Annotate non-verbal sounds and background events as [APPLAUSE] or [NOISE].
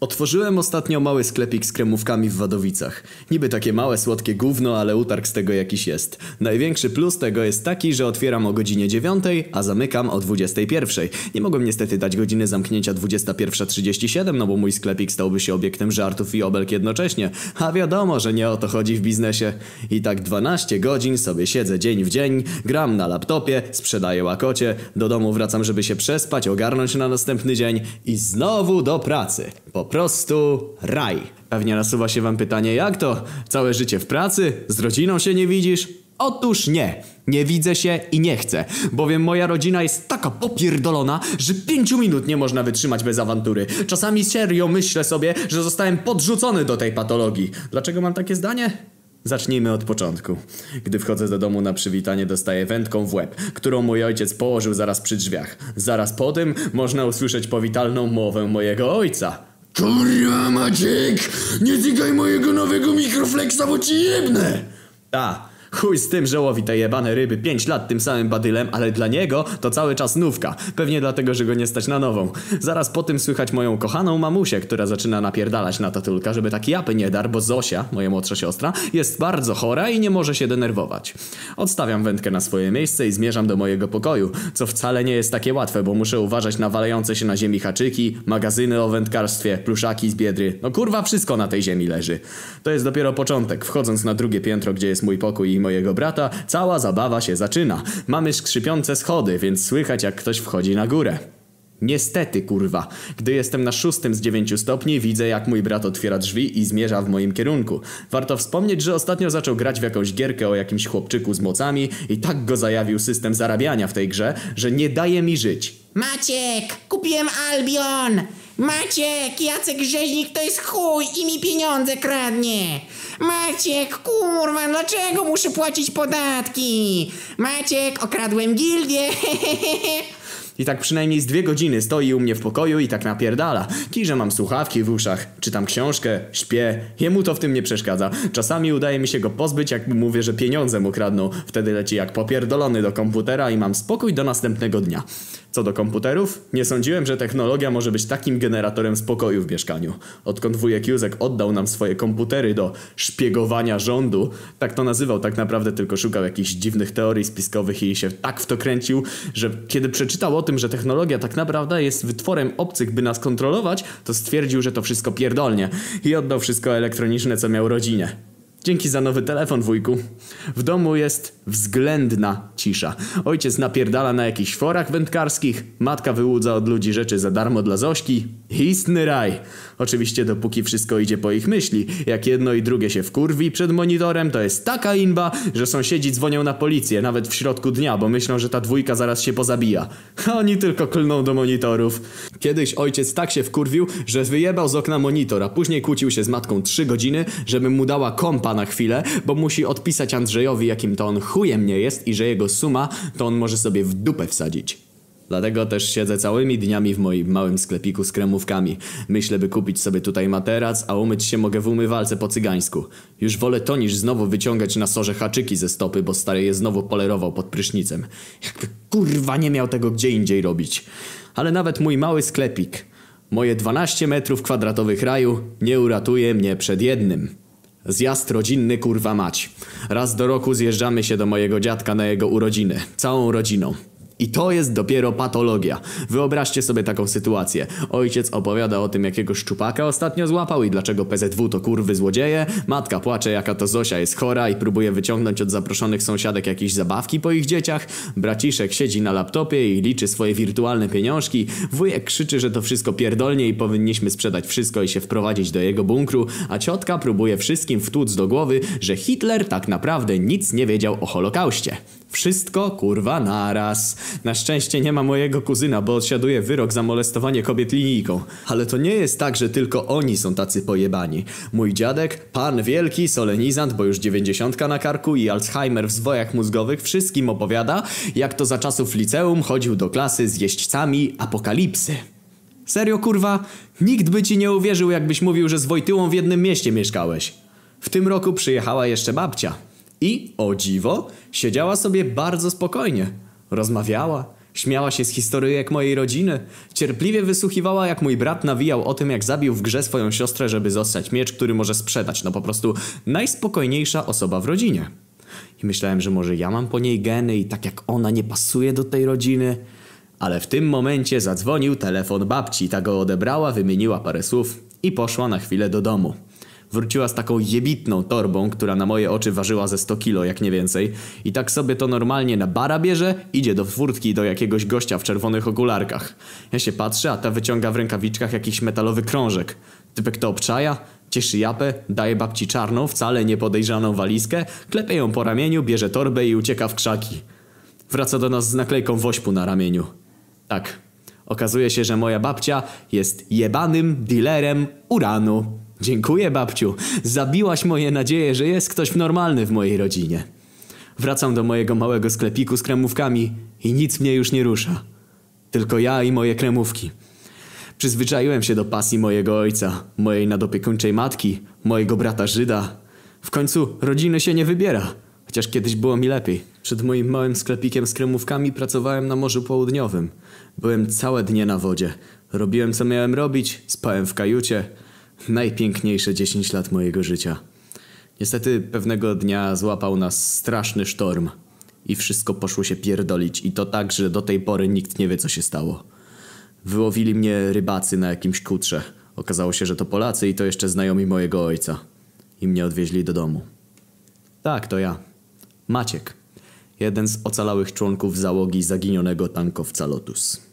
Otworzyłem ostatnio mały sklepik z kremówkami w Wadowicach. Niby takie małe, słodkie gówno, ale utarg z tego jakiś jest. Największy plus tego jest taki, że otwieram o godzinie 9, a zamykam o 21. Nie mogłem niestety dać godziny zamknięcia 21.37, no bo mój sklepik stałby się obiektem żartów i obelg jednocześnie. A wiadomo, że nie o to chodzi w biznesie. I tak 12 godzin sobie siedzę dzień w dzień, gram na laptopie, sprzedaję łakocie, do domu wracam, żeby się przespać, ogarnąć na następny dzień i znowu do pracy. Po prostu raj. Pewnie nasuwa się wam pytanie, jak to? Całe życie w pracy? Z rodziną się nie widzisz? Otóż nie. Nie widzę się i nie chcę, bowiem moja rodzina jest taka popierdolona, że pięciu minut nie można wytrzymać bez awantury. Czasami serio myślę sobie, że zostałem podrzucony do tej patologii. Dlaczego mam takie zdanie? Zacznijmy od początku. Gdy wchodzę do domu na przywitanie, dostaję wędką w łeb, którą mój ojciec położył zaraz przy drzwiach. Zaraz po tym można usłyszeć powitalną mowę mojego ojca. Kurwa Maciek, nie tykaj mojego nowego mikroflexa, bo ci jebnę! Chuj z tym, że łowi te jebane ryby 5 lat tym samym badylem, ale dla niego to cały czas nówka. Pewnie dlatego, że go nie stać na nową. Zaraz po tym słychać moją kochaną mamusię, która zaczyna napierdalać na tatulka, żeby taki japy nie dar, bo Zosia, moja młodsza siostra, jest bardzo chora i nie może się denerwować. Odstawiam wędkę na swoje miejsce i zmierzam do mojego pokoju, co wcale nie jest takie łatwe, bo muszę uważać na walejące się na ziemi haczyki, magazyny o wędkarstwie, pluszaki z biedry. No kurwa, wszystko na tej ziemi leży. To jest dopiero początek. Wchodząc na drugie piętro, gdzie jest mój pokój mojego brata, cała zabawa się zaczyna. Mamy skrzypiące schody, więc słychać jak ktoś wchodzi na górę. Niestety, kurwa. Gdy jestem na szóstym z dziewięciu stopni, widzę jak mój brat otwiera drzwi i zmierza w moim kierunku. Warto wspomnieć, że ostatnio zaczął grać w jakąś gierkę o jakimś chłopczyku z mocami i tak go zajawił system zarabiania w tej grze, że nie daje mi żyć. Maciek, kupiłem Albion! Maciek, Jacek Rzeźnik to jest chuj i mi pieniądze kradnie! Maciek, kurwa, dlaczego muszę płacić podatki? Maciek, okradłem gildię! I tak przynajmniej z dwie godziny stoi u mnie w pokoju i tak napierdala. Kiże mam słuchawki w uszach, czytam książkę, śpię. Jemu to w tym nie przeszkadza. Czasami udaje mi się go pozbyć, jak mówię, że pieniądze mu kradną. Wtedy leci jak popierdolony do komputera i mam spokój do następnego dnia. Co do komputerów, nie sądziłem, że technologia może być takim generatorem spokoju w mieszkaniu. Odkąd wujek Józek oddał nam swoje komputery do szpiegowania rządu, tak to nazywał, tak naprawdę tylko szukał jakichś dziwnych teorii spiskowych i się tak w to kręcił, że kiedy przeczytał o tym, że technologia tak naprawdę jest wytworem obcych, by nas kontrolować, to stwierdził, że to wszystko pierdolnie i oddał wszystko elektroniczne, co miał rodzinie. Dzięki za nowy telefon, wujku. W domu jest względna cisza. Ojciec napierdala na jakichś forach wędkarskich, matka wyłudza od ludzi rzeczy za darmo dla Zośki. Istny raj. Oczywiście dopóki wszystko idzie po ich myśli. Jak jedno i drugie się wkurwi przed monitorem, to jest taka inba, że sąsiedzi dzwonią na policję, nawet w środku dnia, bo myślą, że ta dwójka zaraz się pozabija. [LAUGHS] Oni tylko klną do monitorów. Kiedyś ojciec tak się wkurwił, że wyjebał z okna monitor, a później kłócił się z matką trzy godziny, żeby mu dała kompa na chwilę, bo musi odpisać Andrzejowi, jakim to on chujem nie jest i że jego suma to on może sobie w dupę wsadzić. Dlatego też siedzę całymi dniami w moim małym sklepiku z kremówkami. Myślę, by kupić sobie tutaj materac, a umyć się mogę w umywalce po cygańsku. Już wolę to niż znowu wyciągać na sorze haczyki ze stopy, bo stary je znowu polerował pod prysznicem. Jakby kurwa nie miał tego gdzie indziej robić. Ale nawet mój mały sklepik, moje 12 metrów kwadratowych raju, nie uratuje mnie przed jednym. Zjazd rodzinny kurwa mać. Raz do roku zjeżdżamy się do mojego dziadka na jego urodziny. Całą rodziną. I to jest dopiero patologia. Wyobraźcie sobie taką sytuację. Ojciec opowiada o tym, jakiego szczupaka ostatnio złapał i dlaczego PZW to kurwy złodzieje. Matka płacze, jaka to Zosia jest chora i próbuje wyciągnąć od zaproszonych sąsiadek jakieś zabawki po ich dzieciach. Braciszek siedzi na laptopie i liczy swoje wirtualne pieniążki. Wujek krzyczy, że to wszystko pierdolnie i powinniśmy sprzedać wszystko i się wprowadzić do jego bunkru. A ciotka próbuje wszystkim wtłuc do głowy, że Hitler tak naprawdę nic nie wiedział o Holokauście. Wszystko kurwa naraz. Na szczęście nie ma mojego kuzyna, bo odsiaduje wyrok za molestowanie kobiet linijką. Ale to nie jest tak, że tylko oni są tacy pojebani. Mój dziadek, pan wielki, solenizant, bo już dziewięćdziesiątka na karku i Alzheimer w zwojach mózgowych wszystkim opowiada, jak to za czasów liceum chodził do klasy z jeźdźcami apokalipsy. Serio kurwa? Nikt by ci nie uwierzył, jakbyś mówił, że z Wojtyłą w jednym mieście mieszkałeś. W tym roku przyjechała jeszcze babcia. I, o dziwo, siedziała sobie bardzo spokojnie. Rozmawiała, Śmiała się z historyjek mojej rodziny. Cierpliwie wysłuchiwała, jak mój brat nawijał o tym, jak zabił w grze swoją siostrę, żeby zostać miecz, który może sprzedać. No po prostu najspokojniejsza osoba w rodzinie. I myślałem, że może ja mam po niej geny i tak jak ona nie pasuje do tej rodziny. Ale w tym momencie zadzwonił telefon babci, ta go odebrała, wymieniła parę słów i poszła na chwilę do domu. Wróciła z taką jebitną torbą, która na moje oczy ważyła ze 100 kilo, jak nie więcej. I tak sobie to normalnie na bara bierze, idzie do furtki do jakiegoś gościa w czerwonych okularkach. Ja się patrzę, a ta wyciąga w rękawiczkach jakiś metalowy krążek. Typek to obczaja, cieszy japę, daje babci czarną, wcale nie podejrzaną walizkę, klepie ją po ramieniu, bierze torbę i ucieka w krzaki. Wraca do nas z naklejką wośpu na ramieniu. Tak, okazuje się, że moja babcia jest jebanym dealerem uranu. Dziękuję babciu, zabiłaś moje nadzieje, że jest ktoś normalny w mojej rodzinie. Wracam do mojego małego sklepiku z kremówkami i nic mnie już nie rusza. Tylko ja i moje kremówki. Przyzwyczaiłem się do pasji mojego ojca, mojej nadopiekuńczej matki, mojego brata Żyda. W końcu rodziny się nie wybiera, chociaż kiedyś było mi lepiej. Przed moim małym sklepikiem z kremówkami pracowałem na Morzu Południowym. Byłem całe dnie na wodzie. Robiłem co miałem robić, spałem w kajucie. Najpiękniejsze 10 lat mojego życia. Niestety pewnego dnia złapał nas straszny sztorm. I wszystko poszło się pierdolić i to tak, że do tej pory nikt nie wie co się stało. Wyłowili mnie rybacy na jakimś kutrze. Okazało się, że to Polacy i to jeszcze znajomi mojego ojca. I mnie odwieźli do domu. Tak, to ja. Maciek. Jeden z ocalałych członków załogi zaginionego tankowca Lotus.